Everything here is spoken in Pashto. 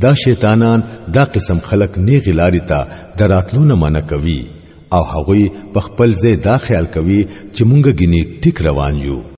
دا شیطانان دا قسم خلق نیغی لاری ته دراتلو نه منع کوي او هغوی په خپل ځای دا خیال کوي چې مونږ غني ټیک روان یو